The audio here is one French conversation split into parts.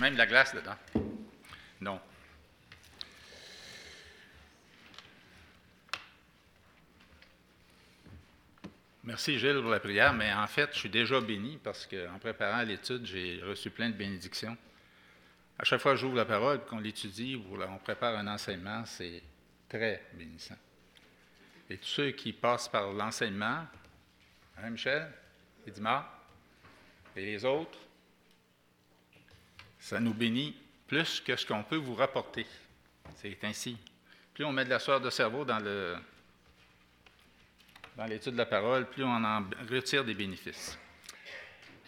Même la glace dedans. Non. Merci Gilles pour la prière, mais en fait, je suis déjà béni parce qu'en préparant l'étude, j'ai reçu plein de bénédictions. À chaque fois que j'ouvre la parole, qu'on l'étudie ou on prépare un enseignement, c'est très bénissant. Et tous ceux qui passent par l'enseignement, hein, Michel, Edimar, et les autres, ça nous bénit plus que ce qu'on peut vous rapporter. C'est ainsi. Plus on met de la soeur de cerveau dans le dans l'étude de la parole, plus on en retire des bénéfices.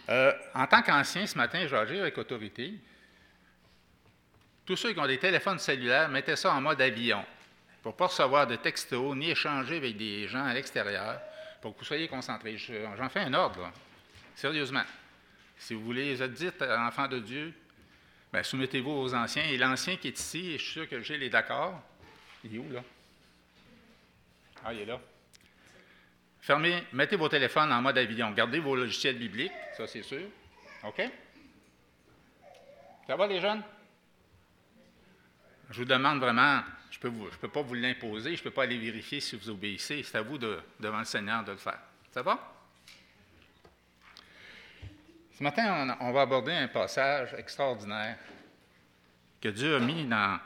Euh, en tant qu'ancien, ce matin, je vais agir avec autorité. Tous ceux qui ont des téléphones cellulaires, mettez ça en mode avion pour ne pas recevoir de textos ni échanger avec des gens à l'extérieur, pour que vous soyez concentrés. J'en fais un ordre, sérieusement. Si vous voulez, vous êtes dites enfant de Dieu, Bien, soumettez-vous aux anciens. Et l'ancien qui est ici, je suis sûr que j'ai est d'accord. Il est où, là? Ah, il est là. Fermez, mettez vos téléphones en mode avion. Gardez vos logiciels bibliques, ça c'est sûr. OK? Ça va, les jeunes? Je vous demande vraiment, je ne peux, pas vous l'imposer, je ne peux pas aller vérifier si vous obéissez. C'est à vous, devant le Seigneur, de le faire. Ça va? Ce matin, on, va aborder un passage extraordinaire que Dieu a mis dans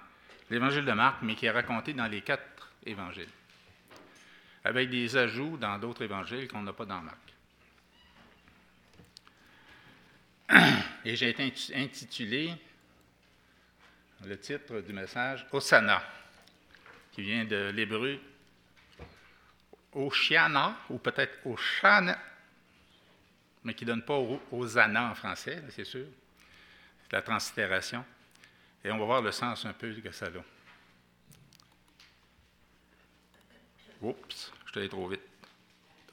l'Évangile de Marc, mais qui est raconté dans les quatre évangiles, avec des ajouts dans d'autres évangiles qu'on n'a pas dans Marc. Et j'ai intitulé le titre du message Osana, qui vient de l'hébreu Oshiana, ou peut-être Oshana, mais qui ne donne pas aux en français, c'est sûr. La translittération. Et on va voir le sens un peu que ça a. Oups, je suis allé trop vite.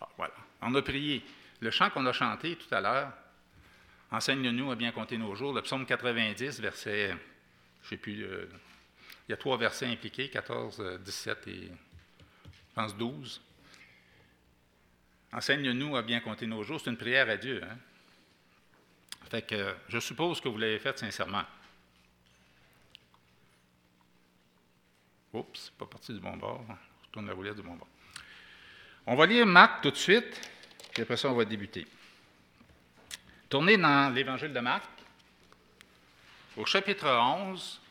Ah, voilà. On a prié. Le chant qu'on a chanté tout à l'heure, Enseigne-nous à bien compter nos jours, le psaume 90, verset, je ne sais plus, euh, il y a trois versets impliqués, 14, 17 et je pense 12. Enseigne-nous à bien compter nos jours. C'est une prière à Dieu. Hein? Fait que je suppose que vous l'avez faite sincèrement. Oups, pas parti du bon bord. Je tourne la roulette du bon bord. On va lire Marc tout de suite, puis après ça, on va débuter. Tournez dans l'Évangile de Marc, au chapitre 11,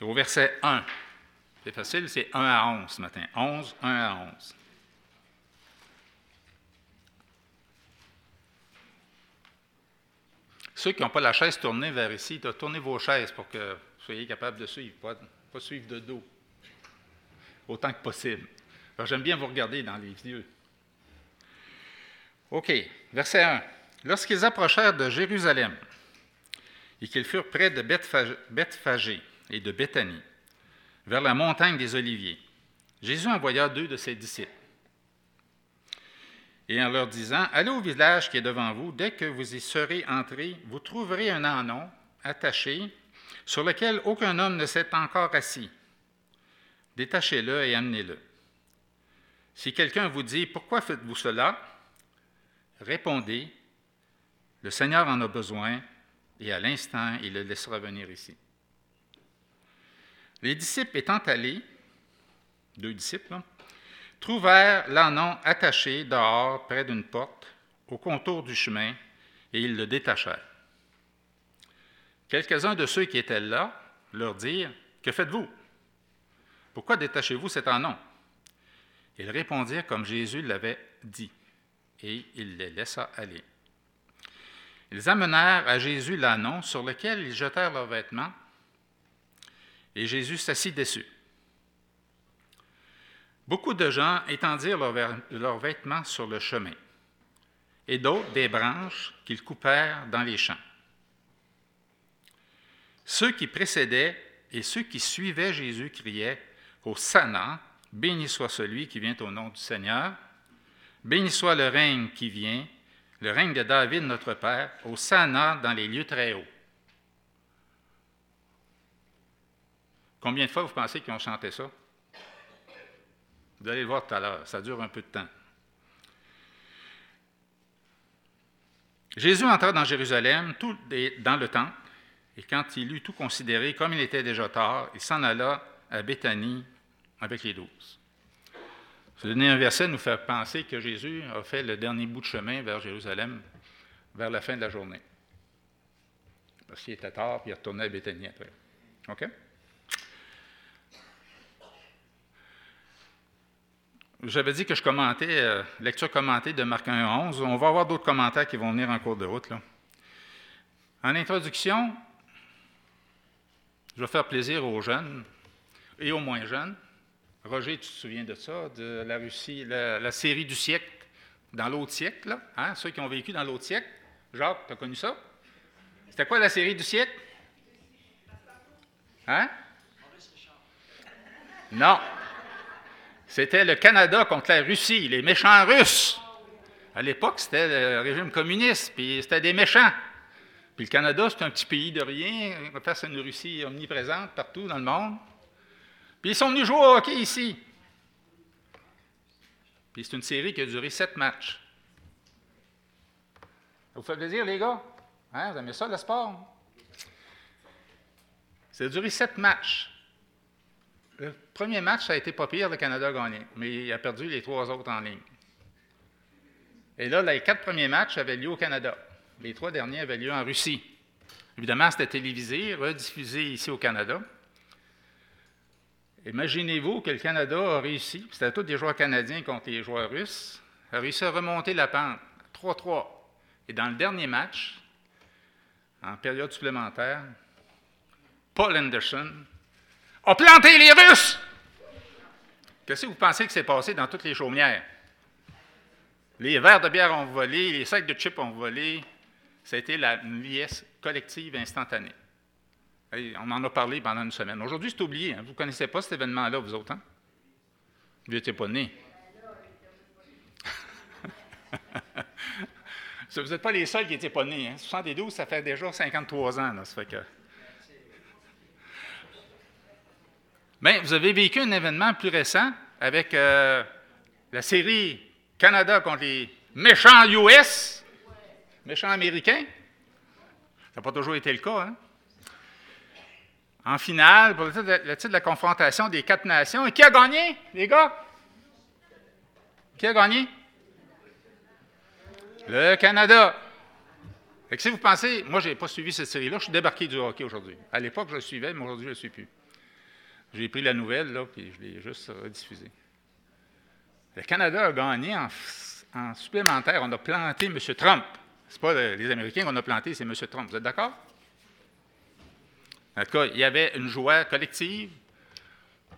et au verset 1. C'est facile, c'est 1 à 11 ce matin. 11, 1 à 11. Ceux qui n'ont pas la chaise tournée vers ici, tournez vos chaises pour que vous soyez capables de suivre, pas, pas suivre de dos, autant que possible. J'aime bien vous regarder dans les yeux. OK, verset 1. Lorsqu'ils approchèrent de Jérusalem et qu'ils furent près de Bethphagée et de Béthanie, vers la montagne des Oliviers, Jésus envoya deux de ses disciples et en leur disant, Allez au village qui est devant vous, dès que vous y serez entrés, vous trouverez un anon attaché sur lequel aucun homme ne s'est encore assis. Détachez-le et amenez-le. Si quelqu'un vous dit, Pourquoi faites-vous cela? Répondez, Le Seigneur en a besoin, et à l'instant, il le laissera venir ici. Les disciples étant allés, deux disciples, trouvèrent l'anon attaché dehors près d'une porte, au contour du chemin, et ils le détachèrent. Quelques-uns de ceux qui étaient là leur dirent Que faites-vous? Pourquoi détachez-vous cet anon Ils répondirent comme Jésus l'avait dit, et il les laissa aller. Ils amenèrent à Jésus l'anon sur lequel ils jetèrent leurs vêtements, et Jésus s'assit dessus. Beaucoup de gens étendirent leurs vêtements sur le chemin, et d'autres des branches qu'ils coupèrent dans les champs. Ceux qui précédaient et ceux qui suivaient Jésus criaient Au Sana, béni soit celui qui vient au nom du Seigneur, béni soit le règne qui vient, le règne de David notre Père, au Sana dans les lieux très hauts. Combien de fois vous pensez qu'ils ont chanté ça? Vous allez le voir tout à l'heure, ça dure un peu de temps. Jésus entra dans Jérusalem, tout, dans le temple, et quand il eut tout considéré, comme il était déjà tard, il s'en alla à Béthanie avec les douze. Ce dernier verset nous fait penser que Jésus a fait le dernier bout de chemin vers Jérusalem vers la fin de la journée. Parce qu'il était tard, puis il retournait à Béthanie après. OK? J'avais dit que je commentais, euh, lecture commentée de Marc 1 11. On va avoir d'autres commentaires qui vont venir en cours de route. Là. En introduction, je vais faire plaisir aux jeunes et aux moins jeunes. Roger, tu te souviens de ça, de la Russie, la, série du siècle, dans l'autre siècle, là, hein, ceux qui ont vécu dans l'autre siècle. Jacques, tu as connu ça? C'était quoi la série du siècle? Hein? Non. C'était le Canada contre la Russie, les méchants Russes. À l'époque, c'était le régime communiste, puis c'était des méchants. Puis le Canada, c'est un petit pays de rien, face à une Russie omniprésente partout dans le monde. Puis ils sont venus jouer au hockey ici. Puis c'est une série qui a duré sept matchs. Ça vous fait plaisir, les gars? Hein? Vous aimez ça, le sport? Ça a duré sept matchs. Le premier match, ça a été pas pire, le Canada a gagné, mais il a perdu les trois autres en ligne. Et là, les quatre premiers matchs avaient lieu au Canada. Les trois derniers avaient lieu en Russie. Évidemment, c'était télévisé, rediffusé ici au Canada. Imaginez-vous que le Canada a réussi, c'était tous des joueurs canadiens contre les joueurs russes, a réussi à remonter la pente 3-3. Et dans le dernier match, en période supplémentaire, Paul Anderson a planté les Russes. Qu'est-ce que vous pensez que s'est passé dans toutes les chaumières? Les verres de bière ont volé, les sacs de chips ont volé. Ça a été la liesse collective instantanée. on en a parlé pendant une semaine. Aujourd'hui, c'est oublié. Hein. Vous ne connaissez pas cet événement-là, vous autres? Hein? Vous n'étiez pas nés. vous n'êtes pas les seuls qui n'étaient pas nés. Hein? 72, ça fait déjà 53 ans. Là, ça fait que... Mais vous avez vécu un événement plus récent avec euh, la série Canada contre les méchants US, méchants américains. Ça n'a pas toujours été le cas. Hein? En finale, pour le titre, de, la confrontation des quatre nations. Et qui a gagné, les gars? Qui a gagné? Le Canada. Et si vous pensez, moi, je n'ai pas suivi cette série-là, je suis débarqué du hockey aujourd'hui. À l'époque, je le suivais, mais aujourd'hui, je ne le suis plus. J'ai pris la nouvelle, là, puis je l'ai juste rediffusée. Le Canada a gagné en, supplémentaire. On a planté M. Trump. Ce n'est pas les Américains qu'on a planté, c'est M. Trump. Vous êtes d'accord? En tout cas, il y avait une joie collective.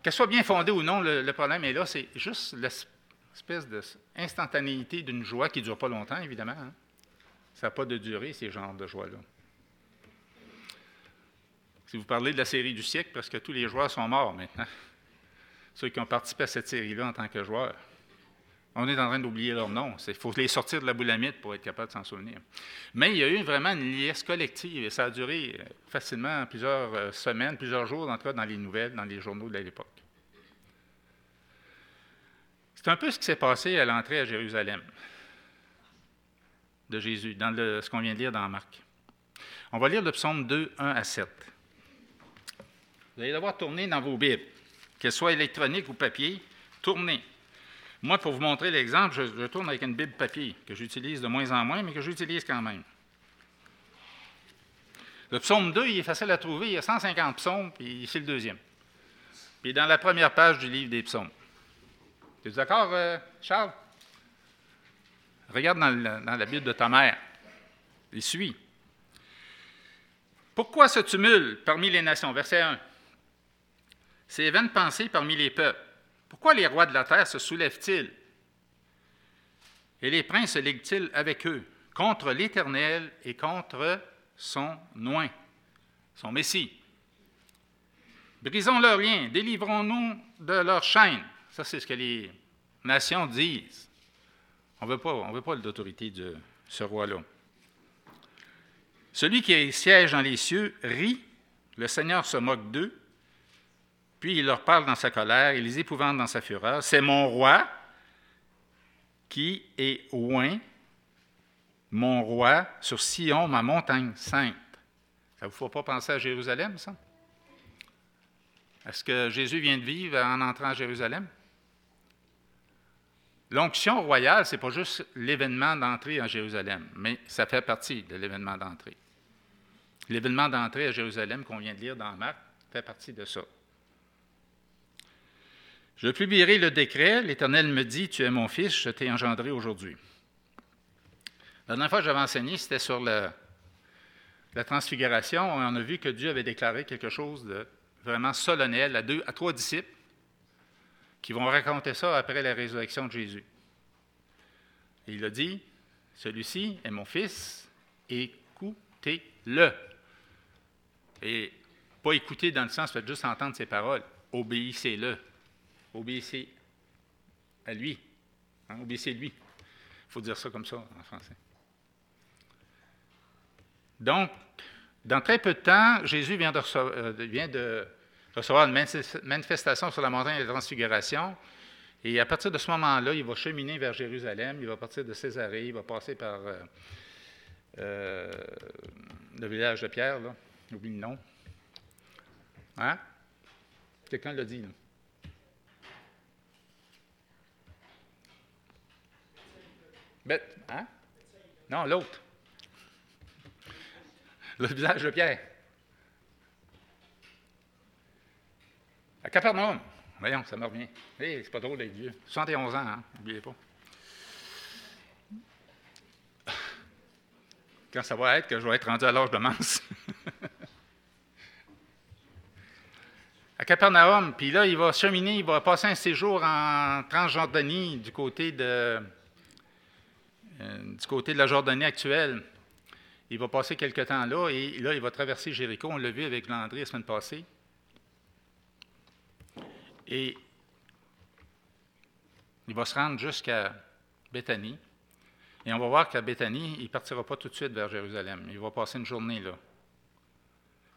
Qu'elle soit bien fondée ou non, le, problème est là, c'est juste l'espèce d'instantanéité d'une joie qui ne dure pas longtemps, évidemment. Hein. Ça n'a pas de durée, ces genres de joie-là. Si vous parlez de la série du siècle, parce que tous les joueurs sont morts maintenant. Ceux qui ont participé à cette série-là en tant que joueurs. On est en train d'oublier leur nom. Il faut les sortir de la boulamite pour être capable de s'en souvenir. Mais il y a eu vraiment une liesse collective et ça a duré euh, facilement plusieurs euh, semaines, plusieurs jours, en tout cas dans les nouvelles, dans les journaux de l'époque. C'est un peu ce qui s'est passé à l'entrée à Jérusalem de Jésus, dans ce qu'on vient de lire dans Marc. On va lire le psaume 2, 1 à 7. Vous allez devoir tourner dans vos Bibles, qu'elles soient électroniques ou papier, tournez. Moi, pour vous montrer l'exemple, je, tourne avec une Bible papier que j'utilise de moins en moins, mais que j'utilise quand même. Le psaume 2, il est facile à trouver. Il y a 150 psaumes, puis c'est le deuxième. Puis dans la première page du livre des psaumes. Es d'accord, euh, Charles? Regarde dans, dans la Bible de ta mère. Il suit. Pourquoi ce tumulte parmi les nations? Verset 1. Ces vaines pensées parmi les peuples. Pourquoi les rois de la terre se soulèvent-ils? Et les princes se liguent-ils avec eux contre l'Éternel et contre son oint, son Messie? Brisons leurs liens, délivrons-nous de leurs chaînes. Ça, c'est ce que les nations disent. On ne veut pas, veut pas l'autorité de ce roi-là. Celui qui siège dans les cieux rit, le Seigneur se moque d'eux, puis il leur parle dans sa colère, il les épouvante dans sa fureur. C'est mon roi qui est oint, mon roi, sur Sion, ma montagne sainte. Ça ne vous faut pas penser à Jérusalem, ça? Est-ce que Jésus vient de vivre en entrant à Jérusalem? L'onction royale, ce n'est pas juste l'événement d'entrée à Jérusalem, mais ça fait partie de l'événement d'entrée. L'événement d'entrée à Jérusalem qu'on vient de lire dans Marc fait partie de ça. Je publierai le décret, l'Éternel me dit, Tu es mon fils, je t'ai engendré aujourd'hui. La dernière fois que j'avais enseigné, c'était sur la transfiguration. On a vu que Dieu avait déclaré quelque chose de vraiment solennel à, deux, à trois disciples qui vont raconter ça après la résurrection de Jésus. Il a dit, celui-ci est mon fils, écoutez-le. Et pas écouter dans le sens, faites juste entendre ses paroles, obéissez-le. Obéissez à lui. Hein, obéissez-lui. Il faut dire ça comme ça en français. Donc, dans très peu de temps, Jésus vient de euh, recevoir, une manifestation sur la montagne de la transfiguration. Et à partir de ce moment-là, il va cheminer vers Jérusalem. Il va partir de Césarée. Il va passer par euh, euh, le village de Pierre. Là. J'oublie le nom. Hein? Quelqu'un l'a dit. Là. Bête, hein? Non, l'autre le visage de Pierre. À Capernaum. Voyons, ça me revient. Hé, c'est pas drôle d'être vieux. 71 ans, hein? N'oubliez pas. Quand ça va être que je vais être rendu à l'âge de Mance. à Capernaum, puis là, il va cheminer, il va passer un séjour en Transjordanie du côté de, du côté de la Jordanie actuelle. Il va passer quelque temps là et là, il va traverser Jéricho. On l'a vu avec Landry la semaine passée. Et il va se rendre jusqu'à Béthanie. Et on va voir qu'à Béthanie, il ne partira pas tout de suite vers Jérusalem. Il va passer une journée là.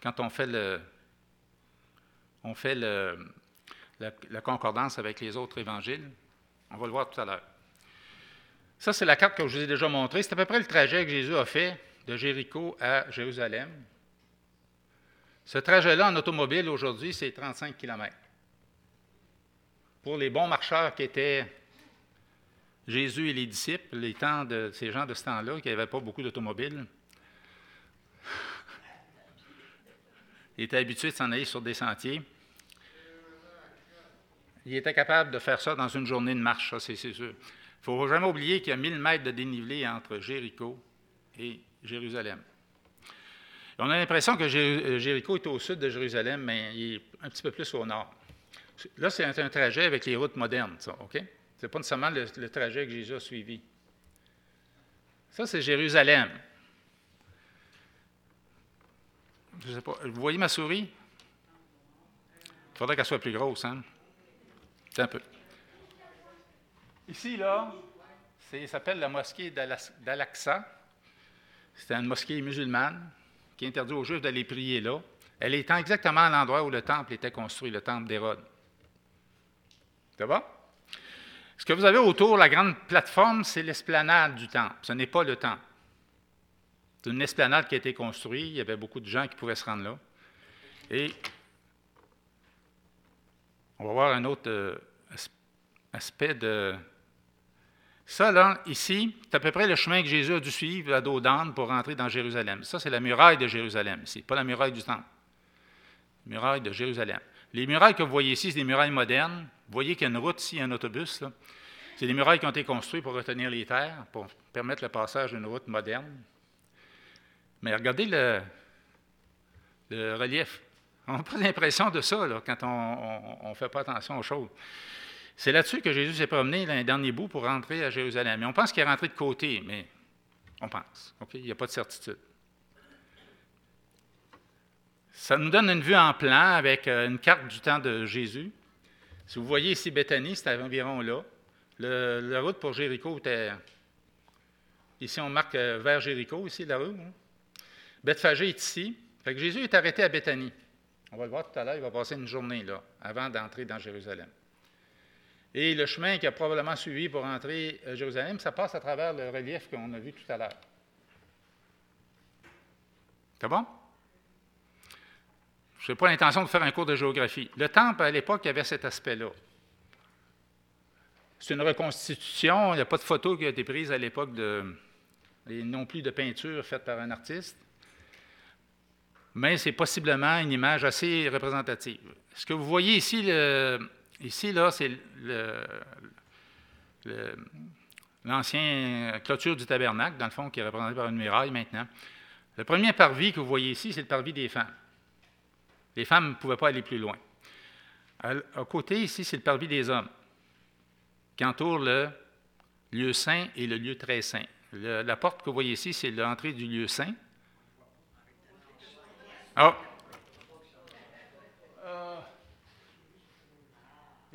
Quand on fait le, on fait le, la, concordance avec les autres évangiles, on va le voir tout à l'heure. Ça, c'est la carte que je vous ai déjà montrée. C'est à peu près le trajet que Jésus a fait de Jéricho à Jérusalem. Ce trajet-là en automobile aujourd'hui, c'est 35 km. Pour les bons marcheurs qui étaient Jésus et les disciples, les temps de ces gens de ce temps-là, qui n'avaient pas beaucoup d'automobiles, ils étaient habitués de s'en aller sur des sentiers. Ils étaient capables de faire ça dans une journée de marche, ça c'est sûr. Il ne faut jamais oublier qu'il y a 1000 mètres de dénivelé entre Jéricho et Jérusalem. On a l'impression que euh, Jéricho est au sud de Jérusalem, mais il est un petit peu plus au nord. Là, c'est un trajet avec les routes modernes, ça, OK? Ce n'est pas nécessairement le, trajet que Jésus a suivi. Ça, c'est Jérusalem. Je sais pas. Vous voyez ma souris? Il faudrait qu'elle soit plus grosse, hein? C'est un peu. Ici, là, ça s'appelle la mosquée d'Al-Aqsa. C'était une mosquée musulmane qui interdit aux Juifs d'aller prier là. Elle étant exactement à l'endroit où le temple était construit, le temple d'Hérode. Ça va? Ce que vous avez autour, la grande plateforme, c'est l'esplanade du temple. Ce n'est pas le temple. C'est une esplanade qui a été construite. Il y avait beaucoup de gens qui pouvaient se rendre là. Et on va voir un autre euh, aspect de, ça, là, ici, c'est à peu près le chemin que Jésus a dû suivre à dos d'âne pour rentrer dans Jérusalem. Ça, c'est la muraille de Jérusalem, ici, pas la muraille du temple. La muraille de Jérusalem. Les murailles que vous voyez ici, c'est des murailles modernes. Vous voyez qu'il y a une route ici, un autobus. C'est des murailles qui ont été construites pour retenir les terres, pour permettre le passage d'une route moderne. Mais regardez le, relief. On n'a pas l'impression de ça quand on ne fait pas attention aux choses. C'est là-dessus que Jésus s'est promené dans les derniers bouts pour rentrer à Jérusalem. Et on pense qu'il est rentré de côté, mais on pense. Il n'y a pas de certitude. Ça nous donne une vue en plan avec euh, une carte du temps de Jésus. Si vous voyez ici Bethanie, c'est environ là. la route pour Jéricho était. Ici, on marque euh, vers Jéricho, ici, la rue. Hein. Bethphagée est ici. Fait Jésus est arrêté à Bethanie. On va le voir tout à l'heure, il va passer une journée là, avant d'entrer dans Jérusalem. Et le chemin qu'il a probablement suivi pour entrer à Jérusalem, ça passe à travers le relief qu'on a vu tout à l'heure. C'est bon? Je n'ai pas l'intention de faire un cours de géographie. Le temple, à l'époque, avait cet aspect-là. C'est une reconstitution, il n'y a pas de photo qui a été prise à l'époque de, et non plus de peinture faite par un artiste, mais c'est possiblement une image assez représentative. Ce que vous voyez ici, ici là, c'est l'ancien clôture du tabernacle, dans le fond, qui est représenté par une muraille maintenant. Le premier parvis que vous voyez ici, c'est le parvis des femmes. Les femmes ne pouvaient pas aller plus loin. À, côté, ici, c'est le parvis des hommes, qui entoure le lieu saint et le lieu très saint la porte que vous voyez ici, c'est l'entrée du lieu saint. Oh.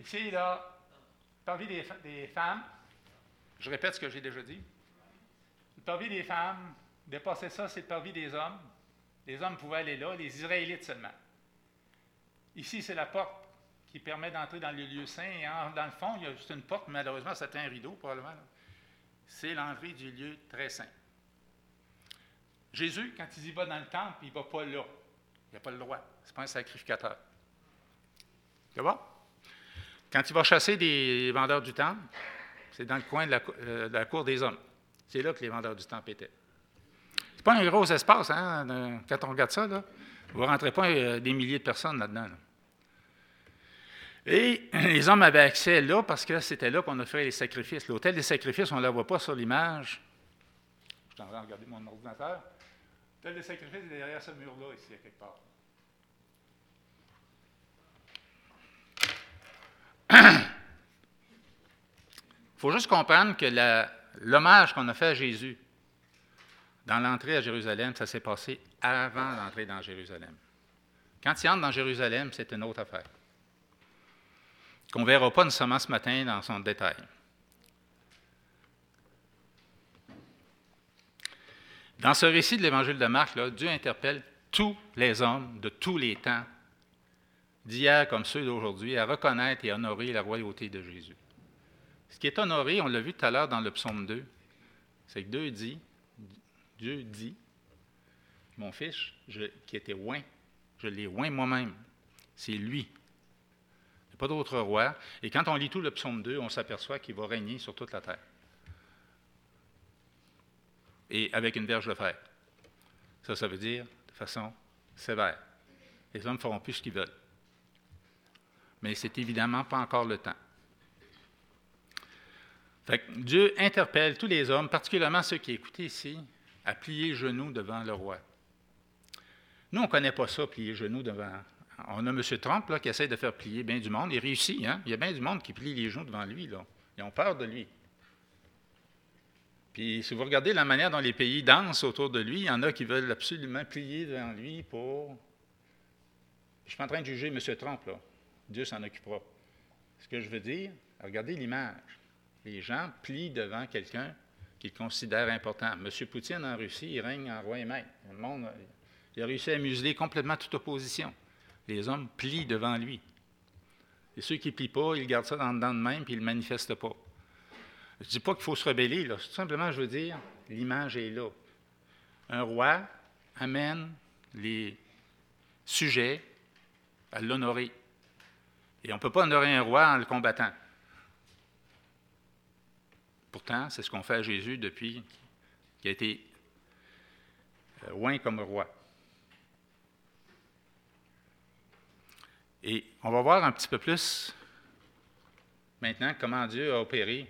Ici, là, parvis des, des, femmes, je répète ce que j'ai déjà dit. Le parvis des femmes, dépasser ça, c'est le parvis des hommes. Les hommes pouvaient aller là, les Israélites seulement. Ici, c'est la porte qui permet d'entrer dans le lieu saint. Et dans le fond, il y a juste une porte, malheureusement, c'était un rideau, probablement c'est l'entrée du lieu très saint. Jésus, quand il y va dans le temple, il ne va pas là. Il n'a pas le droit. Ce n'est pas un sacrificateur. Tu vois? Quand il va chasser des vendeurs du temple, c'est dans le coin de la, euh, cour des hommes. C'est là que les vendeurs du temple étaient. Ce n'est pas un gros espace, hein, quand on regarde ça. Là. Vous ne rentrez pas euh, des milliers de personnes là-dedans. là dedans et les hommes avaient accès là parce que c'était là qu'on offrait les sacrifices. L'hôtel des sacrifices, on ne la voit pas sur l'image. Je suis en train de regarder mon ordinateur. L'hôtel des sacrifices est derrière ce mur-là, ici, quelque part. Faut juste comprendre que l'hommage qu'on a fait à Jésus dans l'entrée à Jérusalem, ça s'est passé avant l'entrée dans Jérusalem. Quand il entre dans Jérusalem, c'est une autre affaire qu'on ne verra pas nécessairement ce matin dans son détail. Dans ce récit de l'Évangile de Marc, Dieu interpelle tous les hommes de tous les temps, d'hier comme ceux d'aujourd'hui, à reconnaître et honorer la royauté de Jésus. Ce qui est honoré, on l'a vu tout à l'heure dans le psaume 2, c'est que Dieu dit, Dieu dit, mon fils qui était oint, je l'ai oint moi-même. C'est lui pas d'autre roi. Et quand on lit tout le psaume 2, on s'aperçoit qu'il va régner sur toute la terre. Et avec une verge de fer. Ça, ça veut dire de façon sévère. Les hommes feront plus ce qu'ils veulent. Mais c'est évidemment pas encore le temps. Dieu interpelle tous les hommes, particulièrement ceux qui écoutent ici, à plier genoux devant le roi. Nous, on ne connaît pas ça, plier genoux devant on a M. Trump là, qui essaie de faire plier bien du monde. Il réussit. Hein? Il y a bien du monde qui plie les genoux devant lui. Là. Ils ont peur de lui. Puis, si vous regardez la manière dont les pays dansent autour de lui, il y en a qui veulent absolument plier devant lui pour. Je ne suis pas en train de juger M. Trump, là. Dieu s'en occupera. Ce que je veux dire, regardez l'image. Les gens plient devant quelqu'un qu'ils considèrent important. M. Poutine en Russie, il règne en roi et maître. Le monde, il a réussi à museler complètement toute opposition les hommes plient devant lui. Et ceux qui ne plient pas, ils gardent ça dans le de même, puis ils ne manifestent pas. Je ne dis pas qu'il faut se rebeller. Tout simplement, je veux dire, l'image est là. Un roi amène les sujets à l'honorer. Et on ne peut pas honorer un roi en le combattant. Pourtant, c'est ce qu'on fait à Jésus depuis qu'il a été loin comme roi. Et on va voir un petit peu plus maintenant comment Dieu a opéré.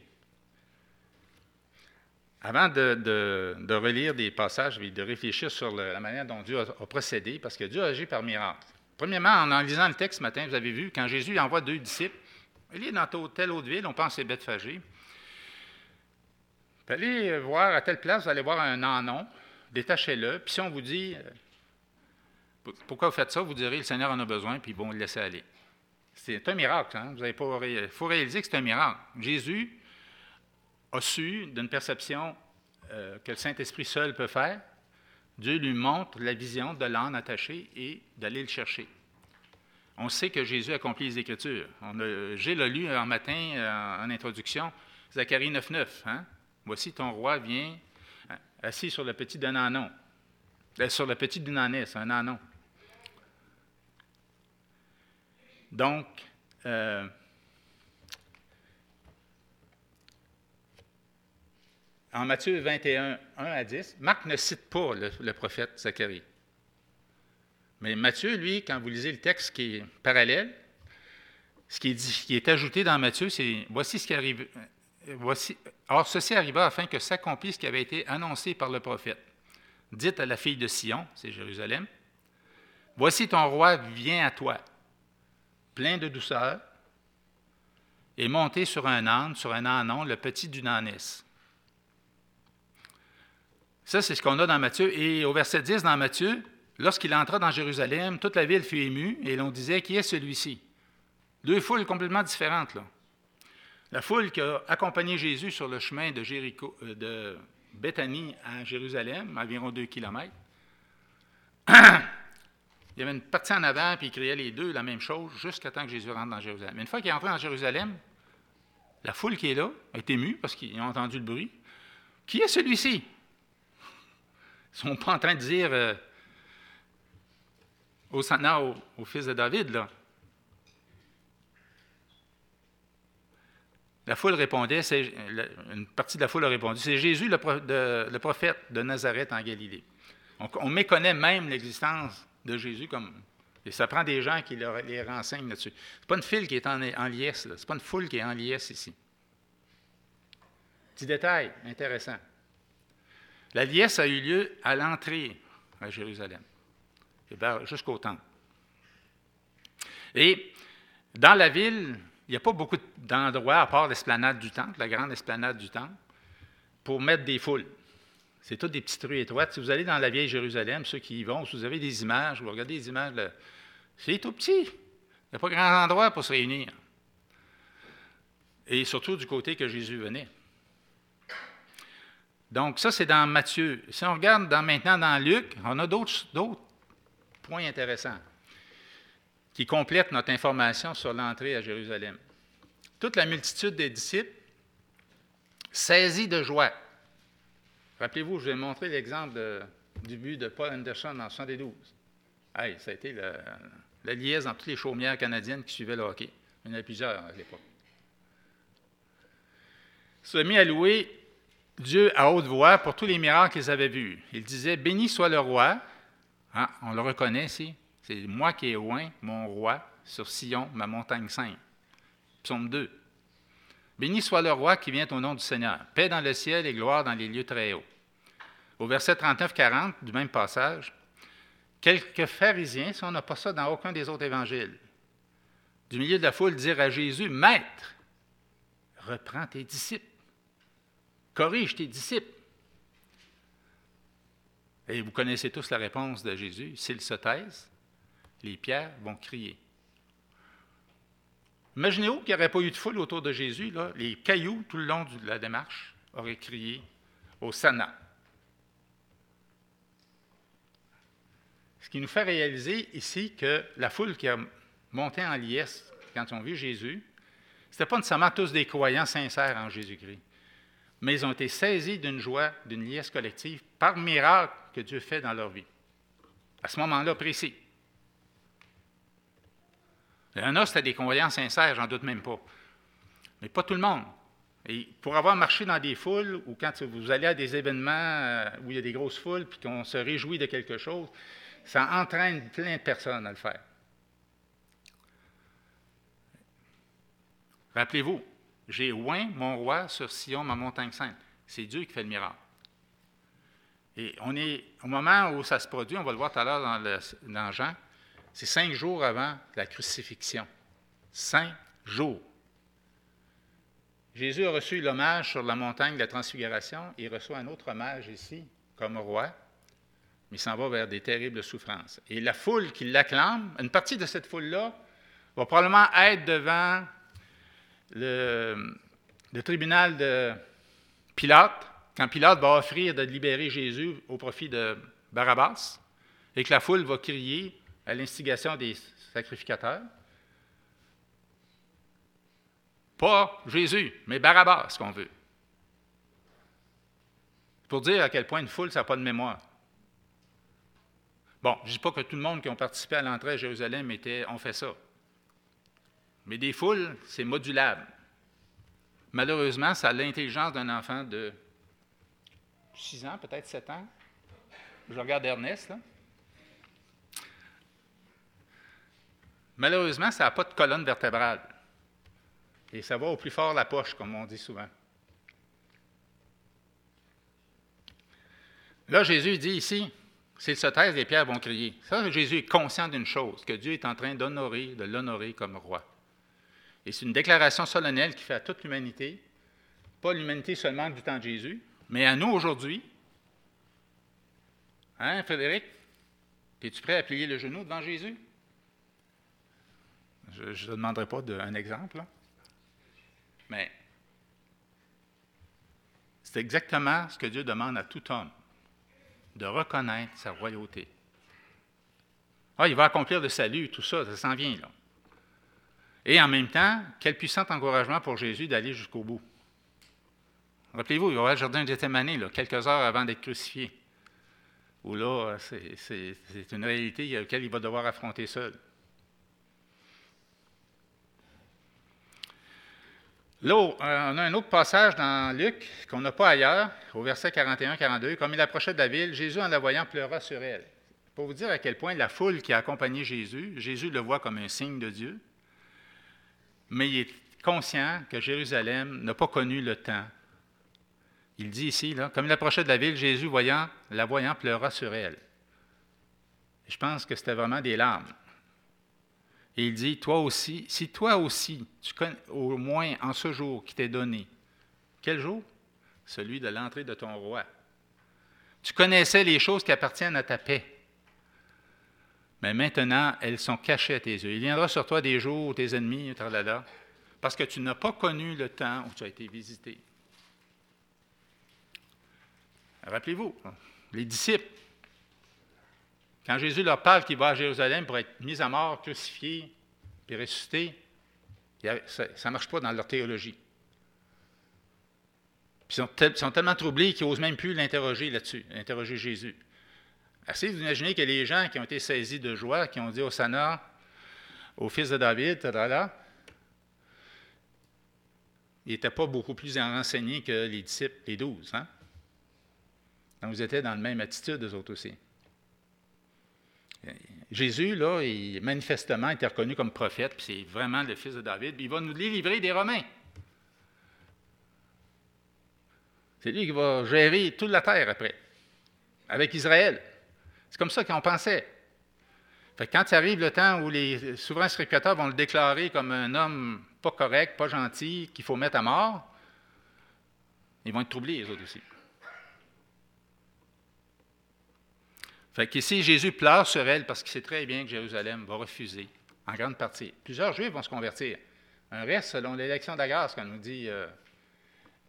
Avant de, relire des passages et de réfléchir sur la manière dont Dieu a, procédé, parce que Dieu a agi par miracle. Premièrement, en, lisant le texte ce matin, vous avez vu, quand Jésus envoie deux disciples, il est dans telle autre ville, on pense c'est Bethphagée. Vous allez voir à telle place, vous allez voir un anon, détachez-le, puis si on vous dit, pourquoi vous faites ça? Vous direz, le Seigneur en a besoin, puis bon, le laisser aller. C'est un miracle. Hein? Vous Il faut réaliser que c'est un miracle. Jésus a su, d'une perception euh, que le Saint-Esprit seul peut faire, Dieu lui montre la vision de l'âne attaché et d'aller le chercher. On sait que Jésus accomplit les Écritures. J'ai lu un matin euh, en, introduction, Zacharie 9.9. Hein? Voici ton roi vient assis sur le petit Dananon. Euh, sur le petit Dunanis, un anon. Donc, euh, en Matthieu 21, 1 à 10, Marc ne cite pas le, prophète Zacharie. Mais Matthieu, lui, quand vous lisez le texte qui est parallèle, ce qui est, qui est ajouté dans Matthieu, c'est voici ce qui arrive. Voici, or, ceci arriva afin que s'accomplisse ce qui avait été annoncé par le prophète. Dites à la fille de Sion, c'est Jérusalem, Voici ton roi vient à toi, plein de douceur, et monté sur un âne, sur un ânon, le petit d'une ânesse. Ça, c'est ce qu'on a dans Matthieu. Et au verset 10 dans Matthieu, lorsqu'il entra dans Jérusalem, toute la ville fut émue et l'on disait Qui est celui-ci Deux foules complètement différentes. Là. La foule qui a accompagné Jésus sur le chemin de, Jéricho, euh, de Béthanie à Jérusalem, environ deux kilomètres. Il y avait une partie en avant, puis il criait les deux la même chose jusqu'à temps que Jésus rentre dans Jérusalem. Mais une fois qu'il est entré dans Jérusalem, la foule qui est là est émue parce qu'ils ont entendu le bruit. Qui est celui-ci? Ils ne sont pas en train de dire euh, au, au, au, fils de David, là. La foule répondait, une partie de la foule a répondu, c'est Jésus, le, prophète de Nazareth en Galilée. On, méconnaît même l'existence de Jésus comme. Et ça prend des gens qui les renseignent là-dessus. Ce n'est pas une foule qui est en, liesse, ce n'est pas une foule qui est en liesse ici. Petit détail intéressant. La liesse a eu lieu à l'entrée à Jérusalem, jusqu'au temple. Et dans la ville, il n'y a pas beaucoup d'endroits, à part l'esplanade du temple, la grande esplanade du temple, pour mettre des foules. C'est toutes des petites rues étroites. Si vous allez dans la vieille Jérusalem, ceux qui y vont, si vous avez des images, vous regardez des images, c'est tout petit. Il n'y a pas grand endroit pour se réunir. Et surtout du côté que Jésus venait. Donc, ça, c'est dans Matthieu. Si on regarde maintenant dans Luc, on a d'autres points intéressants qui complètent notre information sur l'entrée à Jérusalem. Toute la multitude des disciples, saisis de joie. Rappelez-vous, je vais montrer l'exemple du but de Paul Anderson en 1972. Hey, ça a été la liaison dans toutes les chaumières canadiennes qui suivaient le hockey. Il y en avait plusieurs à l'époque. Se mit à louer Dieu à haute voix pour tous les miracles qu'ils avaient vus. Il disait Béni soit le roi. Ah, on le reconnaît ici. C'est moi qui ai oint mon roi sur Sion, ma montagne sainte. Psaume 2. Béni soit le roi qui vient au nom du Seigneur. Paix dans le ciel et gloire dans les lieux très hauts. Au verset 39-40 du même passage, quelques pharisiens, si on n'a pas ça dans aucun des autres évangiles, du milieu de la foule dirent à Jésus Maître, reprends tes disciples, corrige tes disciples. Et vous connaissez tous la réponse de Jésus s'il se taise, les pierres vont crier. Imaginez-vous qu'il n'y aurait pas eu de foule autour de Jésus, les cailloux tout le long de la démarche auraient crié au Sana. Ce qui nous fait réaliser ici que la foule qui a monté en liesse quand ils ont vu Jésus, ce pas nécessairement tous des croyants sincères en Jésus-Christ, mais ils ont été saisis d'une joie, d'une liesse collective par miracle que Dieu fait dans leur vie. À ce moment-là précis. Il y en a, c'était des croyants sincères, j'en doute même pas. Mais pas tout le monde. Et pour avoir marché dans des foules, ou quand vous allez à des événements euh, où il y a des grosses foules, puis qu'on se réjouit de quelque chose, ça entraîne plein de personnes à le faire. Rappelez-vous, j'ai oint mon roi sur Sion, ma montagne sainte. C'est Dieu qui fait le miracle. Et on est, au moment où ça se produit, on va le voir tout à l'heure dans, dans Jean, c'est cinq jours avant la crucifixion. Cinq jours. Jésus a reçu l'hommage sur la montagne de la transfiguration. Il reçoit un autre hommage ici, comme roi, mais il s'en va vers des terribles souffrances. Et la foule qui l'acclame, une partie de cette foule-là, va probablement être devant le, le, tribunal de Pilate, quand Pilate va offrir de libérer Jésus au profit de Barabbas, et que la foule va crier à l'instigation des sacrificateurs. Pas Jésus, mais Barabbas, ce qu'on veut. Pour dire à quel point une foule, ça n'a pas de mémoire. Bon, je ne dis pas que tout le monde qui ont participé à l'entrée à Jérusalem était, fait ça. Mais des foules, c'est modulable. Malheureusement, ça a l'intelligence d'un enfant de 6 ans, peut-être 7 ans. Je regarde Ernest, là. Malheureusement, ça n'a pas de colonne vertébrale. Et ça va au plus fort la poche, comme on dit souvent. Là, Jésus dit ici, s'il se taise, les pierres vont crier. Ça, Jésus est conscient d'une chose, que Dieu est en train d'honorer, de l'honorer comme roi. Et c'est une déclaration solennelle qui fait à toute l'humanité, pas l'humanité seulement du temps de Jésus, mais à nous aujourd'hui. Hein, Frédéric? Es-tu prêt à plier le genou devant Jésus? Je ne demanderai pas un exemple, mais c'est exactement ce que Dieu demande à tout homme, de reconnaître sa royauté. Ah, il va accomplir le salut, tout ça, ça s'en vient, là. Et en même temps, quel puissant encouragement pour Jésus d'aller jusqu'au bout. Rappelez-vous, il va au jardin de Gethsemane, quelques heures avant d'être crucifié. Où là, c'est une réalité à laquelle il va devoir affronter seul. Là, euh, on a un autre passage dans Luc qu'on n'a pas ailleurs, au verset 41-42. Comme il approchait de la ville, Jésus, en la voyant, pleura sur elle. Pour vous dire à quel point la foule qui a accompagné Jésus, Jésus le voit comme un signe de Dieu, mais il est conscient que Jérusalem n'a pas connu le temps. Il dit ici, là, comme il approchait de la ville, Jésus, voyant, la voyant, pleura sur elle. Je pense que c'était vraiment des larmes. Et il dit, toi aussi, si toi aussi, tu connais, au moins en ce jour qui t'est donné, quel jour? Celui de l'entrée de ton roi. Tu connaissais les choses qui appartiennent à ta paix. Mais maintenant, elles sont cachées à tes yeux. Il viendra sur toi des jours où tes ennemis, parce que tu n'as pas connu le temps où tu as été visité. Rappelez-vous, les disciples, quand Jésus leur parle qu'il va à Jérusalem pour être mis à mort, crucifié, puis ressuscité, ça ne marche pas dans leur théologie. ils sont, tellement troublés qu'ils n'osent même plus l'interroger là-dessus, interroger Jésus. Essayez d'imaginer que les gens qui ont été saisis de joie, qui ont dit au Sana, au fils de David, ils n'étaient pas beaucoup plus renseignés que les disciples, les douze. Hein? Donc, vous étiez dans la même attitude, eux autres aussi. Jésus, là, il, manifestement, été reconnu comme prophète, puis c'est vraiment le fils de David, puis il va nous délivrer des Romains. C'est lui qui va gérer toute la terre après, avec Israël. C'est comme ça qu'on pensait. Fait quand il arrive le temps où les souverains sacrificateurs vont le déclarer comme un homme pas correct, pas gentil, qu'il faut mettre à mort, ils vont être troublés, les autres aussi. Fait qu'ici, Jésus pleure sur elle parce qu'il sait très bien que Jérusalem va refuser, en grande partie. Plusieurs Juifs vont se convertir. Un reste selon l'élection de la grâce, comme nous dit euh,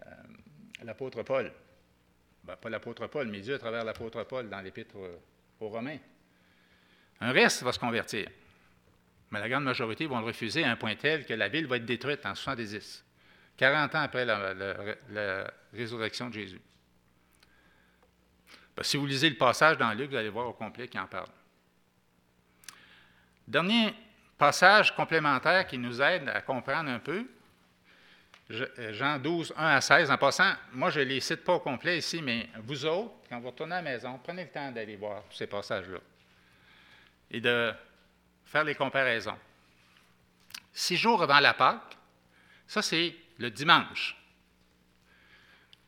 euh, l'apôtre Paul. Ben, pas l'apôtre Paul, mais Dieu à travers l'apôtre Paul dans l'épître aux Romains. Un reste va se convertir. Mais la grande majorité vont le refuser à un point tel que la ville va être détruite en 70, 40 ans après la résurrection de Jésus. Si vous lisez le passage dans Luc, vous allez voir au complet qui en parle. Dernier passage complémentaire qui nous aide à comprendre un peu, euh, Jean 12, 1 à 16. En passant, moi, je ne les cite pas au complet ici, mais vous autres, quand vous retournez à la maison, prenez le temps d'aller voir tous ces passages-là et de faire les comparaisons. Six jours avant la Pâque, ça, c'est le dimanche.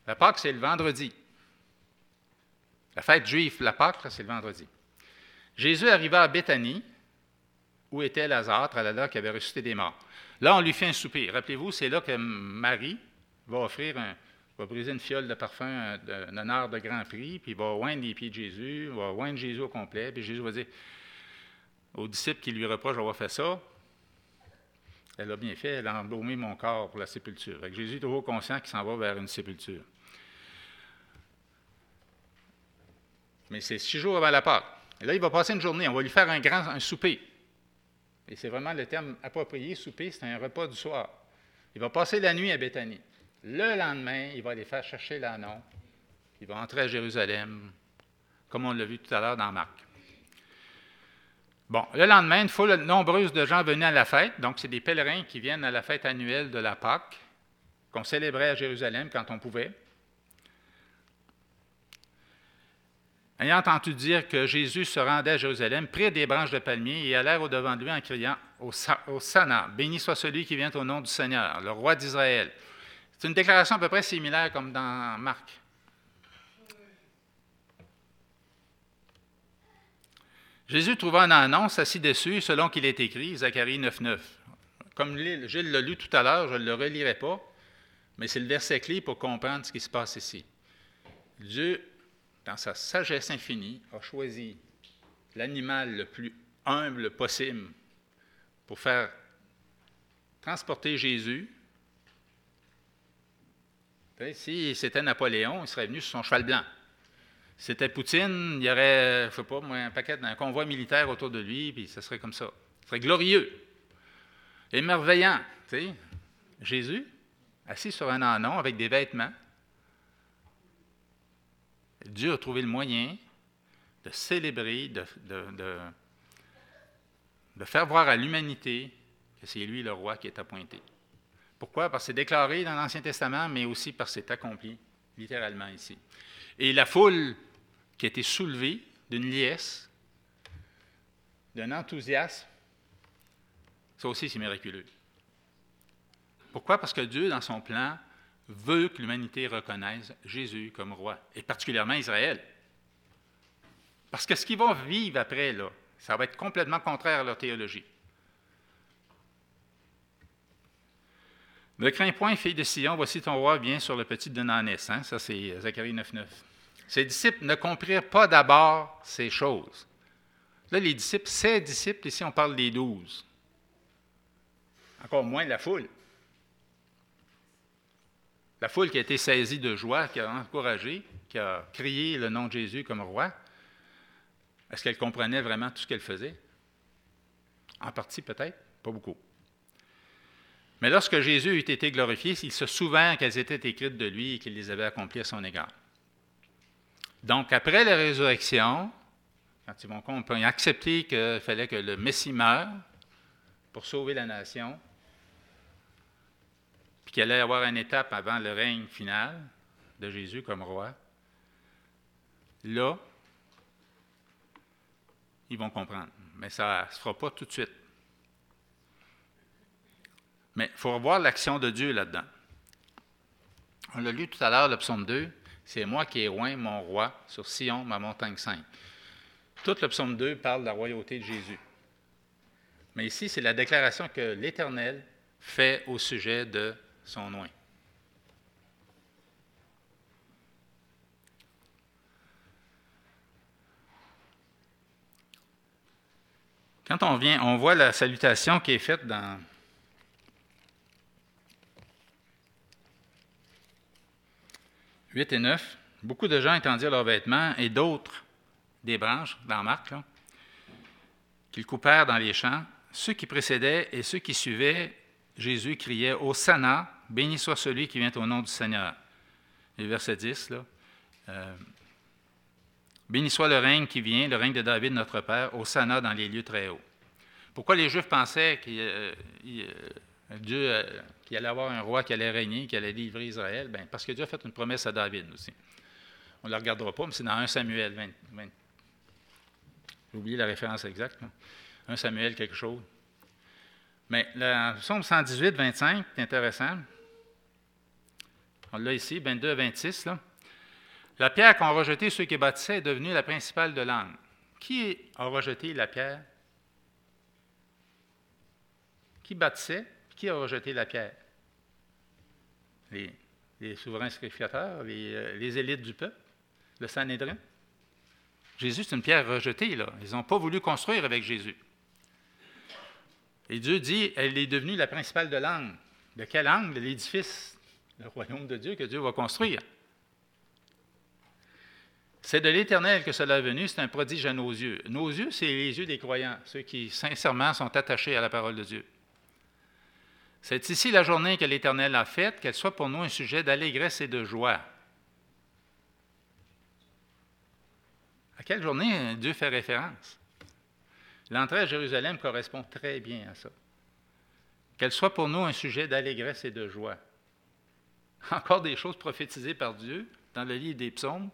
La Pâque, c'est le vendredi. La fête juive, la Pâque, c'est le vendredi. Jésus arriva à Béthanie, où était Lazare, tralala, qui avait ressuscité des morts. Là, on lui fait un souper. Rappelez-vous, c'est là que Marie va offrir un, va briser une fiole de parfum d'un honneur de grand prix, puis va oindre les pieds de Jésus, va oindre Jésus au complet, puis Jésus va dire aux disciples qui lui reprochent d'avoir fait ça, elle a bien fait, elle a embaumé mon corps pour la sépulture. Jésus est toujours conscient qu'il s'en va vers une sépulture. Mais c'est six jours avant la Pâque. Et là, il va passer une journée. On va lui faire un grand souper. Et c'est vraiment le terme approprié, souper, c'est un repas du soir. Il va passer la nuit à Béthanie. Le lendemain, il va aller faire chercher l'annon. Il va entrer à Jérusalem, comme on l'a vu tout à l'heure dans Marc. Bon, le lendemain, une foule nombreuse de gens venaient à la fête. Donc, c'est des pèlerins qui viennent à la fête annuelle de la Pâque, qu'on célébrait à Jérusalem quand on pouvait. Ayant entendu dire que Jésus se rendait à Jérusalem, prirent des branches de palmier et allèrent au-devant de lui en criant au Sana, béni soit celui qui vient au nom du Seigneur, le roi d'Israël. C'est une déclaration à peu près similaire comme dans Marc. Jésus trouva une annonce assis dessus, selon qu'il est écrit, Zacharie 9.9. Comme Gilles l'a lu tout à l'heure, je ne le relirai pas, mais c'est le verset clé pour comprendre ce qui se passe ici. Dieu, dans sa sagesse infinie, a choisi l'animal le plus humble possible pour faire transporter Jésus. Si c'était Napoléon, il serait venu sur son cheval blanc. Si c'était Poutine, il y aurait, je sais pas, un paquet, un convoi militaire autour de lui, puis ce serait comme ça. Ce serait glorieux, émerveillant. Jésus, assis sur un anon avec des vêtements, Dieu a trouvé le moyen de célébrer, de, faire voir à l'humanité que c'est lui le roi qui est appointé. Pourquoi? Parce que c'est déclaré dans l'Ancien Testament, mais aussi parce que c'est accompli, littéralement ici. Et la foule qui a été soulevée d'une liesse, d'un enthousiasme, ça aussi c'est miraculeux. Pourquoi? Parce que Dieu, dans son plan, veut que l'humanité reconnaisse Jésus comme roi, et particulièrement Israël. Parce que ce qu'ils vont vivre après, là, ça va être complètement contraire à leur théologie. Ne crains point, fille de Sion, voici ton roi vient sur le petit de Nanès. Hein? Ça, c'est Zacharie 9.9. Ses disciples ne comprirent pas d'abord ces choses. Là, les disciples, ces disciples, ici, on parle des douze. Encore moins la foule. La foule qui a été saisie de joie, qui a encouragé, qui a crié le nom de Jésus comme roi. Est-ce qu'elle comprenait vraiment tout ce qu'elle faisait? En partie peut-être, pas beaucoup. Mais lorsque Jésus eut été glorifié, il se souvint qu'elles étaient écrites de lui et qu'il les avait accomplies à son égard. Donc, après la résurrection, quand ils vont accepter qu'il fallait que le Messie meure pour sauver la nation, puis qu'il allait y avoir une étape avant le règne final de Jésus comme roi, là, ils vont comprendre. Mais ça ne se fera pas tout de suite. Mais il faut revoir l'action de Dieu là-dedans. On l'a lu tout à l'heure, le psaume 2. C'est moi qui ai oint mon roi sur Sion, ma montagne sainte. Tout le psaume 2 parle de la royauté de Jésus. Mais ici, c'est la déclaration que l'Éternel fait au sujet de son oint. Quand on vient, on voit la salutation qui est faite dans « 8 et 9. Beaucoup de gens étendirent leurs vêtements et d'autres des branches, dans Marc, qu'ils coupèrent dans les champs. Ceux qui précédaient et ceux qui suivaient Jésus criaient Hosanna, béni soit celui qui vient au nom du Seigneur. Et verset 10, là. Euh, Béni soit le règne qui vient, le règne de David, notre Père, au Sana dans les lieux très hauts. Pourquoi les Juifs pensaient qu'il euh, Dieu, euh, qu'il allait avoir un roi qui allait régner, qui allait livrer Israël? Bien, parce que Dieu a fait une promesse à David aussi. On ne la regardera pas, mais c'est dans 1 Samuel 20. J'ai oublié la référence exacte. 1 Samuel quelque chose. Mais le psaume 118, 25, c'est intéressant. On l'a ici, 22 26. Là. La pierre qu'ont rejetée ceux qui bâtissaient est devenue la principale de l'âne. Qui a rejeté la pierre? Qui bâtissait? Qui a rejeté la pierre? Les, souverains sacrificateurs, euh, les, élites du peuple, le Sanhédrin. Jésus, c'est une pierre rejetée. Ils n'ont pas voulu construire avec Jésus. Et Dieu dit, elle est devenue la principale de l'âne. De quel angle? L'édifice, le royaume de Dieu que Dieu va construire. C'est de l'Éternel que cela est venu, c'est un prodige à nos yeux. Nos yeux, c'est les yeux des croyants, ceux qui sincèrement sont attachés à la parole de Dieu. C'est ici la journée que l'Éternel a faite, qu'elle soit pour nous un sujet d'allégresse et de joie. À quelle journée Dieu fait référence? L'entrée à Jérusalem correspond très bien à ça. Qu'elle soit pour nous un sujet d'allégresse et de joie. Encore des choses prophétisées par Dieu dans le livre des psaumes,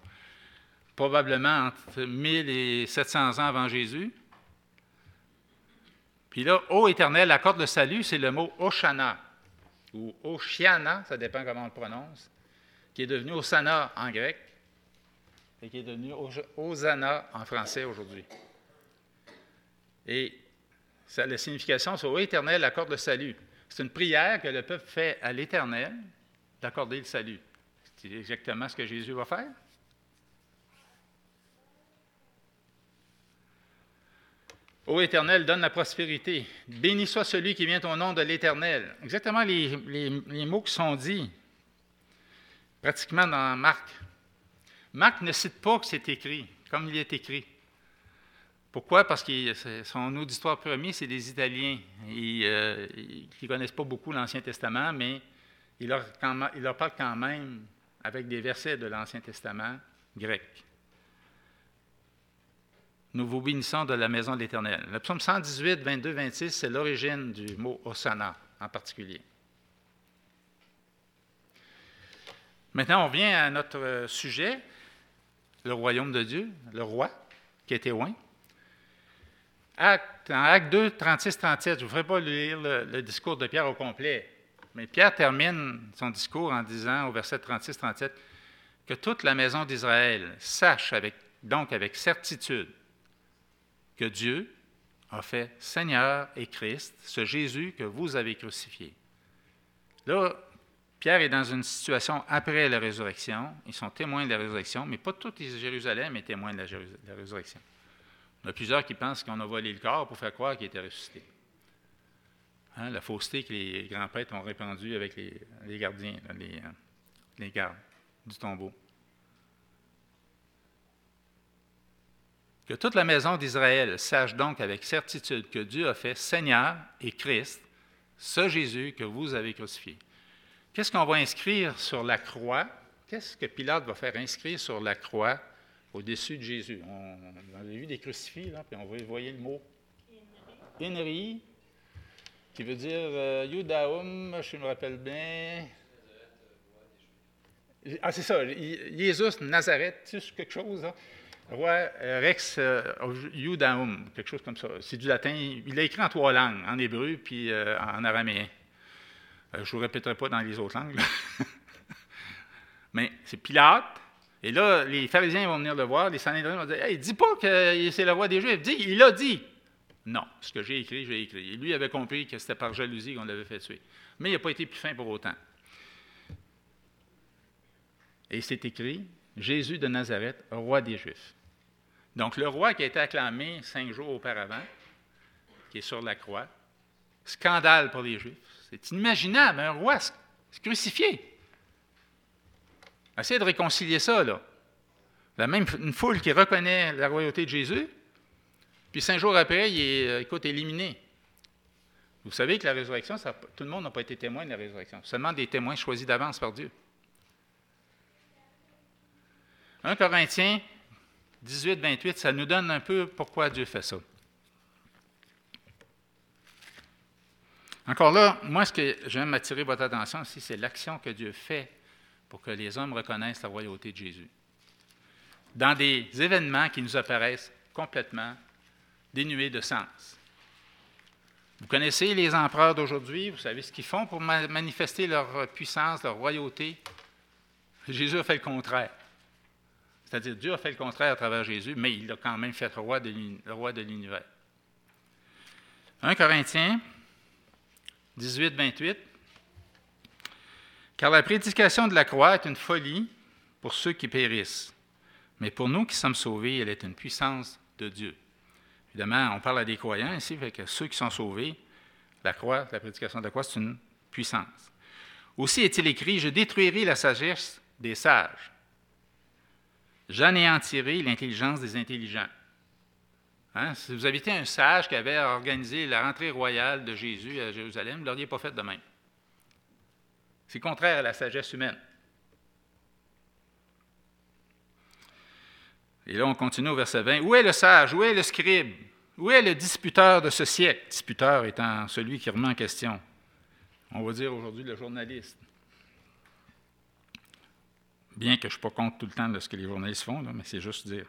probablement entre 1000 et 700 ans avant Jésus. Puis là, ô éternel, accorde le salut, c'est le mot Oshana, ou Oshiana, ça dépend comment on le prononce, qui est devenu Osana en grec, et qui est devenu Osana en français aujourd'hui. Et la signification, c'est Ô Éternel, accorde le salut. C'est une prière que le peuple fait à l'Éternel d'accorder le salut. C'est exactement ce que Jésus va faire? Ô Éternel, donne la prospérité. Béni soit celui qui vient au nom de l'Éternel. Exactement les, mots qui sont dits pratiquement dans Marc. Marc ne cite pas que c'est écrit, comme il est écrit. Pourquoi? Parce que son auditoire premier, c'est des Italiens. Ils ne connaissent pas beaucoup l'Ancien Testament, mais il leur, parle quand même avec des versets de l'Ancien Testament grec. Nous vous bénissons de la maison de l'Éternel. Le psaume 118, 22, 26, c'est l'origine du mot Hosanna en particulier. Maintenant, on vient à notre sujet, le royaume de Dieu, le roi qui est témoin. Acte, en Acte 2, 36-37, je ne vous ferai pas lire le, discours de Pierre au complet, mais Pierre termine son discours en disant au verset 36-37 que toute la maison d'Israël sache donc avec certitude que Dieu a fait Seigneur et Christ, ce Jésus que vous avez crucifié. Là, Pierre est dans une situation après la résurrection. Ils sont témoins de la résurrection, mais pas tout Jérusalem est témoin de la résurrection. Il y en a plusieurs qui pensent qu'on a volé le corps pour faire croire qu'il était ressuscité. Hein, la fausseté que les grands prêtres ont répandue avec les, gardiens, les, euh, les gardes du tombeau. Que toute la maison d'Israël sache donc avec certitude que Dieu a fait Seigneur et Christ, ce Jésus que vous avez crucifié. Qu'est-ce qu'on va inscrire sur la croix? Qu'est-ce que Pilate va faire inscrire sur la croix au-dessus de Jésus? On, a vu des crucifix, puis on va voyez le mot qui veut dire euh, Yudaum, je me rappelle bien. Ah, c'est ça, Jésus, Nazareth, quelque chose, là. Roi euh, Rex euh, Yudaum, quelque chose comme ça. C'est du latin. Il l'a écrit en trois langues, en hébreu puis en araméen. je ne vous répéterai pas dans les autres langues. Mais c'est Pilate, et là, les pharisiens vont venir le voir, les Sanhédrins vont dire Hey, dis pas que c'est le roi des Juifs. Dis, il a dit. Non, ce que j'ai écrit, j'ai écrit. Et lui avait compris que c'était par jalousie qu'on l'avait fait tuer. Mais il n'a pas été plus fin pour autant. Et c'est écrit Jésus de Nazareth, roi des Juifs. Donc, le roi qui a été acclamé cinq jours auparavant, qui est sur la croix, scandale pour les Juifs. C'est inimaginable, un roi crucifié. Essayez de réconcilier ça, là. La même une foule qui reconnaît la royauté de Jésus, puis cinq jours après, il est, euh, écoute, éliminé. Vous savez que la résurrection, tout le monde n'a pas été témoin de la résurrection, seulement des témoins choisis d'avance par Dieu. 1 Corinthiens 18, 28, ça nous donne un peu pourquoi Dieu fait ça. Encore là, moi, ce que j'aime attirer votre attention aussi, c'est l'action que Dieu fait pour que les hommes reconnaissent la royauté de Jésus. Dans des événements qui nous apparaissent complètement dénués de sens. Vous connaissez les empereurs d'aujourd'hui, vous savez ce qu'ils font pour manifester leur puissance, leur royauté? Jésus a fait le contraire. C'est-à-dire, Dieu a fait le contraire à travers Jésus, mais il a quand même fait roi de l'univers. 1 Corinthiens 18, 28. Car la prédication de la croix est une folie pour ceux qui périssent. Mais pour nous qui sommes sauvés, elle est une puissance de Dieu. Évidemment, on parle à des croyants ici, fait que ceux qui sont sauvés, la croix, la prédication de la croix, c'est une puissance. Aussi est-il écrit Je détruirai la sagesse des sages. J'anéantirai l'intelligence des intelligents. Hein? Si vous aviez un sage qui avait organisé la rentrée royale de Jésus à Jérusalem, vous ne l'auriez pas fait de même. C'est contraire à la sagesse humaine. Et là, on continue au verset 20. Où est le sage? Où est le scribe? Où est le disputeur de ce siècle? Disputeur étant celui qui remet en question. On va dire aujourd'hui le journaliste. Bien que je ne suis pas contre tout le temps de ce que les journalistes font, mais c'est juste dire.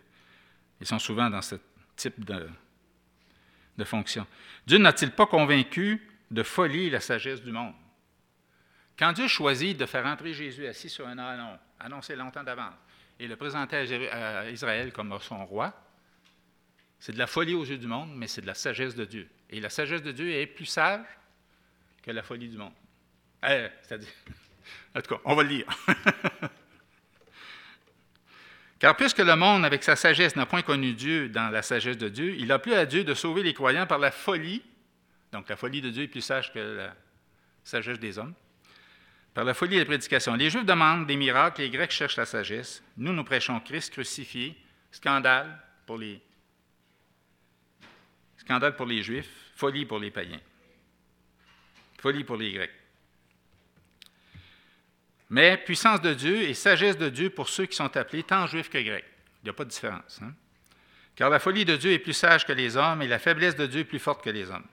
Ils sont souvent dans ce type de, fonction. Dieu n'a-t-il pas convaincu de folie la sagesse du monde? Quand Dieu choisit de faire entrer Jésus assis sur un ânon, annoncé longtemps d'avance, et le présenter à Israël comme son roi, c'est de la folie aux yeux du monde, mais c'est de la sagesse de Dieu. Et la sagesse de Dieu est plus sage que la folie du monde. Euh, c'est-à-dire, en tout cas, on va le lire. Car puisque le monde, avec sa sagesse, n'a point connu Dieu dans la sagesse de Dieu, il a plu à Dieu de sauver les croyants par la folie. Donc la folie de Dieu est plus sage que la sagesse des hommes. Par la folie des prédications. Les Juifs demandent des miracles, les Grecs cherchent la sagesse. Nous, nous prêchons Christ crucifié, scandale pour les, scandale pour les Juifs, folie pour les païens, folie pour les Grecs. Mais puissance de Dieu et sagesse de Dieu pour ceux qui sont appelés tant juifs que grecs. Il n'y a pas de différence. Hein? Car la folie de Dieu est plus sage que les hommes et la faiblesse de Dieu est plus forte que les hommes.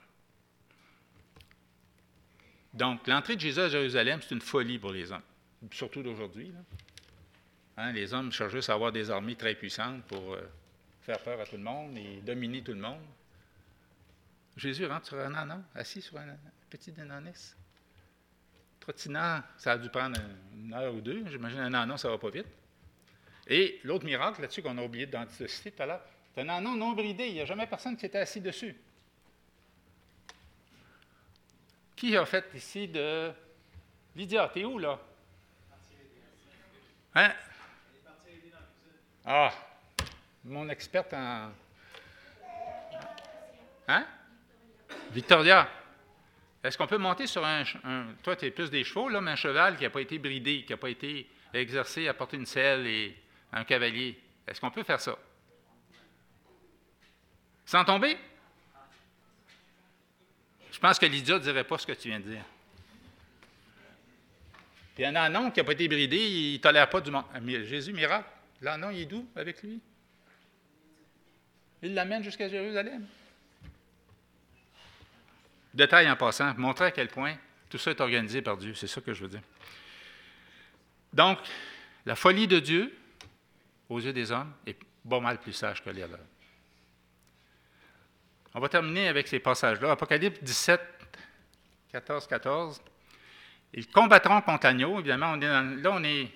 Donc, l'entrée de Jésus à Jérusalem, c'est une folie pour les hommes, surtout d'aujourd'hui. Hein, les hommes cherchent juste à avoir des armées très puissantes pour euh, faire peur à tout le monde et dominer tout le monde. Jésus rentre sur un anon, assis sur un petit ananas trottinant, ça a dû prendre une heure ou deux. J'imagine un anon, ça va pas vite. Et l'autre miracle là-dessus qu'on a oublié d'anticiper tout à l'heure, c'est un anon non bridé. Il n'y a jamais personne qui était assis dessus. Qui a fait ici de. Lydia, t'es où là? Hein? Ah, mon experte en. Hein? Victoria. Est-ce qu'on peut monter sur un, toi tu es plus des chevaux, là, mais un cheval qui n'a pas été bridé, qui n'a pas été exercé à porter une selle et un cavalier? Est-ce qu'on peut faire ça? Sans tomber? Je pense que Lydia ne dirait pas ce que tu viens de dire. Puis un anon qui n'a pas été bridé, il ne tolère pas du monde. Jésus, miracle, l'anon, il est doux avec lui. Il l'amène jusqu'à Jérusalem. Détail en passant, montrer à quel point tout ça est organisé par Dieu. C'est ça que je veux dire. Donc, la folie de Dieu, aux yeux des hommes, est pas mal plus sage que l'erreur. On va terminer avec ces passages-là. Apocalypse 17, 14, 14. Ils combattront contre l'agneau. Évidemment, là, on n'est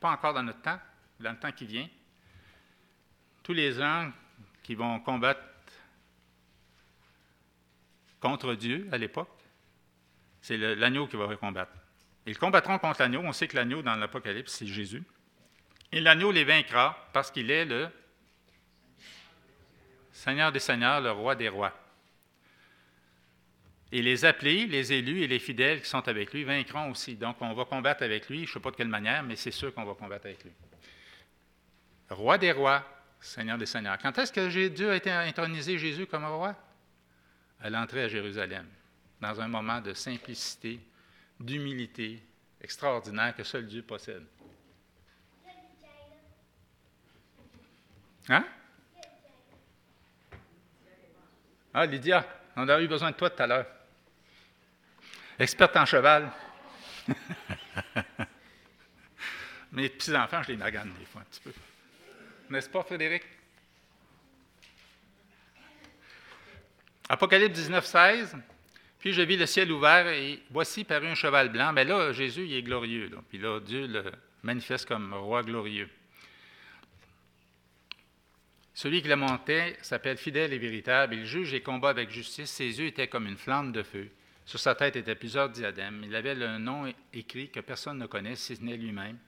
pas encore dans notre temps, dans le temps qui vient. Tous les gens qui vont combattre contre Dieu à l'époque. C'est l'agneau qui va combattre. Ils combattront contre l'agneau. On sait que l'agneau dans l'Apocalypse, c'est Jésus. Et l'agneau les vaincra parce qu'il est le Seigneur des Seigneurs, le roi des rois. Et les appelés, les élus et les fidèles qui sont avec lui vaincront aussi. Donc, on va combattre avec lui. Je ne sais pas de quelle manière, mais c'est sûr qu'on va combattre avec lui. Roi des rois, Seigneur des Seigneurs. Quand est-ce que Dieu a été intronisé Jésus comme roi? à l'entrée à Jérusalem, dans un moment de simplicité, d'humilité extraordinaire que seul Dieu possède. Hein? Ah, Lydia, on a eu besoin de toi tout à l'heure. Experte en cheval. Mes petits-enfants, je les magane des fois un petit peu. N'est-ce pas, Frédéric? Apocalypse 19, 16. Puis je vis le ciel ouvert et voici parut un cheval blanc. Mais là, Jésus, il est glorieux. Puis là, Dieu le manifeste comme roi glorieux. Celui qui le montait s'appelle fidèle et véritable. Il juge et combat avec justice. Ses yeux étaient comme une flamme de feu. Sur sa tête étaient plusieurs diadèmes. Il avait le nom écrit que personne ne connaît, si ce n'est lui-même.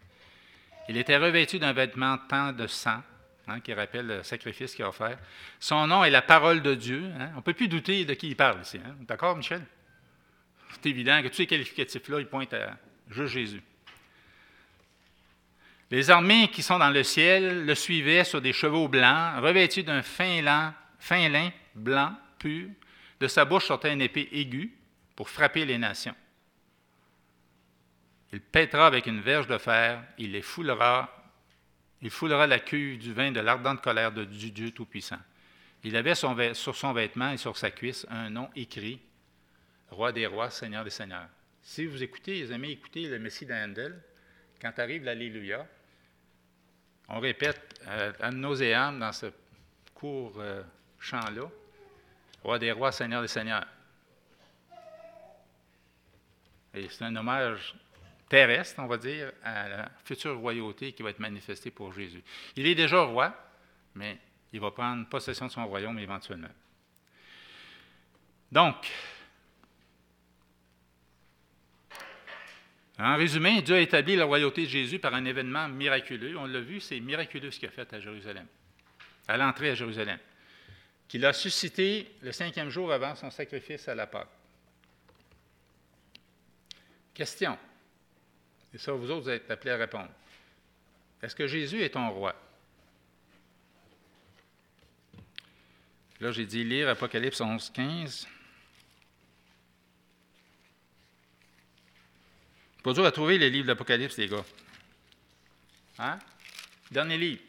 Il était revêtu d'un vêtement tant de sang Hein, qui rappelle le sacrifice qu'il a offert. Son nom est la parole de Dieu. Hein. On ne peut plus douter de qui il parle ici. Hein. D'accord, Michel? C'est évident que tous ces qualificatifs-là, ils pointent à Jésus. Les armées qui sont dans le ciel le suivaient sur des chevaux blancs, revêtus d'un fin lin, blanc, pur. De sa bouche sortait une épée aiguë pour frapper les nations. Il pètera avec une verge de fer, il les foulera il foulera la cuve du vin de l'ardente colère de, du Dieu Tout-Puissant. Il avait sur son vêtement et sur sa cuisse un nom écrit Roi des rois, Seigneur des seigneurs. Si vous écoutez, les amis, écoutez le Messie d'Handel, quand arrive l'Alléluia, on répète euh, à nauséam dans ce court euh, chant-là Roi des rois, Seigneur des seigneurs. Et c'est un hommage terrestre, on va dire, à la future royauté qui va être manifestée pour Jésus. Il est déjà roi, mais il va prendre possession de son royaume éventuellement. Donc, en résumé, Dieu a établi la royauté de Jésus par un événement miraculeux. On l'a vu, c'est miraculeux ce qu'il a fait à Jérusalem, à l'entrée à Jérusalem, qu'il a suscité le cinquième jour avant son sacrifice à la Pâque. Question. Et ça, vous autres, vous êtes appelés à répondre. Est-ce que Jésus est ton roi? Là, j'ai dit lire Apocalypse 11, 15. Pas à trouver les livres d'Apocalypse, les gars. Hein? Dernier livre.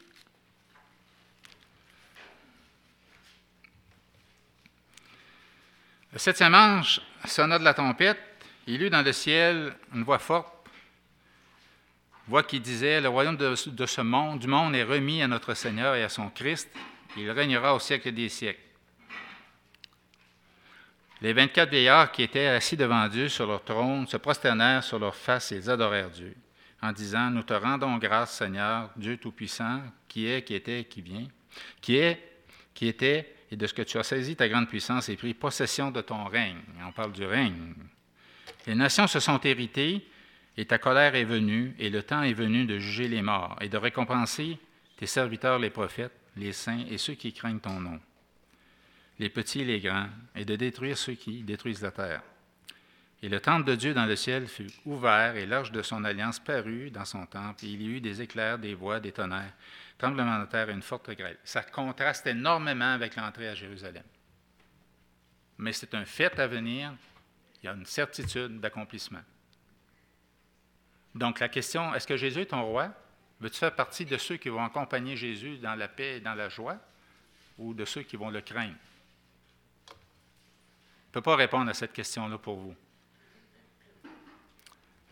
Le septième ange sonna de la trompette il eut dans le ciel une voix forte, voix qui disait, Le royaume de, ce monde, du monde est remis à notre Seigneur et à son Christ, il régnera au siècle des siècles. Les vingt-quatre vieillards qui étaient assis devant Dieu sur leur trône se prosternèrent sur leur face et adorèrent Dieu, en disant, Nous te rendons grâce, Seigneur, Dieu Tout-Puissant, qui est, qui était, qui vient, qui est, qui était, et de ce que tu as saisi ta grande puissance et pris possession de ton règne. On parle du règne. Les nations se sont héritées, et ta colère est venue, et le temps est venu de juger les morts, et de récompenser tes serviteurs les prophètes, les saints et ceux qui craignent ton nom, les petits et les grands, et de détruire ceux qui détruisent la terre. Et le temple de Dieu dans le ciel fut ouvert, et l'arche de son alliance parut dans son temple, et il y eut des éclairs, des voix, des tonnerres, tremblements de terre et une forte grêle. Ça contraste énormément avec l'entrée à Jérusalem. Mais c'est un fait à venir il y a une certitude d'accomplissement. Donc la question, est-ce que Jésus est ton roi? Veux-tu faire partie de ceux qui vont accompagner Jésus dans la paix et dans la joie ou de ceux qui vont le craindre? Ne peux pas répondre à cette question-là pour vous.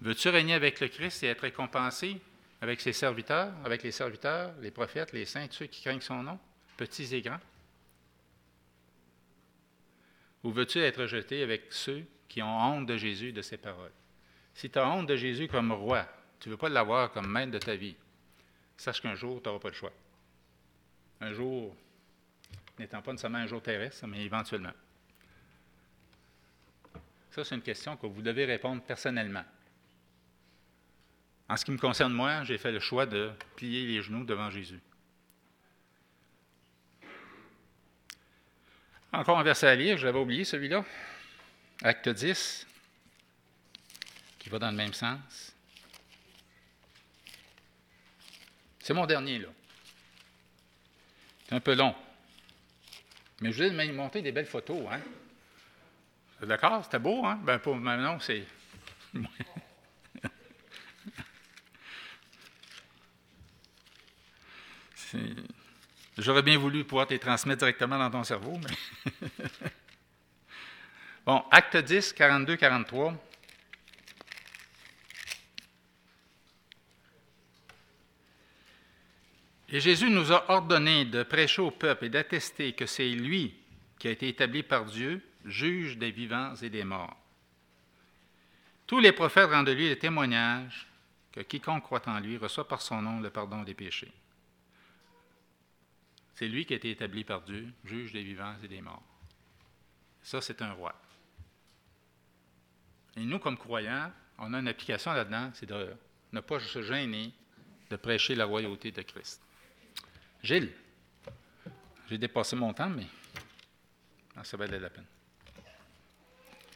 Veux-tu régner avec le Christ et être récompensé avec ses serviteurs, avec les serviteurs, les prophètes, les saints, ceux qui craignent son nom, petits et grands? Ou veux-tu être jeté avec ceux qui ont honte de Jésus, de ses paroles? Si tu as honte de Jésus comme roi, tu ne veux pas l'avoir comme maître de ta vie, sache qu'un jour, tu n'auras pas le choix. Un jour, n'étant pas nécessairement un jour terrestre, mais éventuellement. Ça, c'est une question que vous devez répondre personnellement. En ce qui me concerne, moi, j'ai fait le choix de plier les genoux devant Jésus. Encore un verset à lire, je l'avais oublié celui-là. Acte 10, qui va dans le même sens. C'est mon dernier, là. C'est un peu long. Mais je voulais montrer des belles photos, hein? D'accord? C'était beau, hein? Ben, pour maintenant, c'est. J'aurais bien voulu pouvoir te les transmettre directement dans ton cerveau, mais. Bon, acte 10, 42, 43. Et Jésus nous a ordonné de prêcher au peuple et d'attester que c'est lui qui a été établi par Dieu, juge des vivants et des morts. Tous les prophètes rendent de lui le témoignage que quiconque croit en lui reçoit par son nom le pardon des péchés. C'est lui qui a été établi par Dieu, juge des vivants et des morts. Ça, c'est un roi. Et nous, comme croyants, on a une application là-dedans, c'est de ne pas se gêner de prêcher la royauté de Christ. Gilles, j'ai dépassé mon temps, mais ça valait la peine.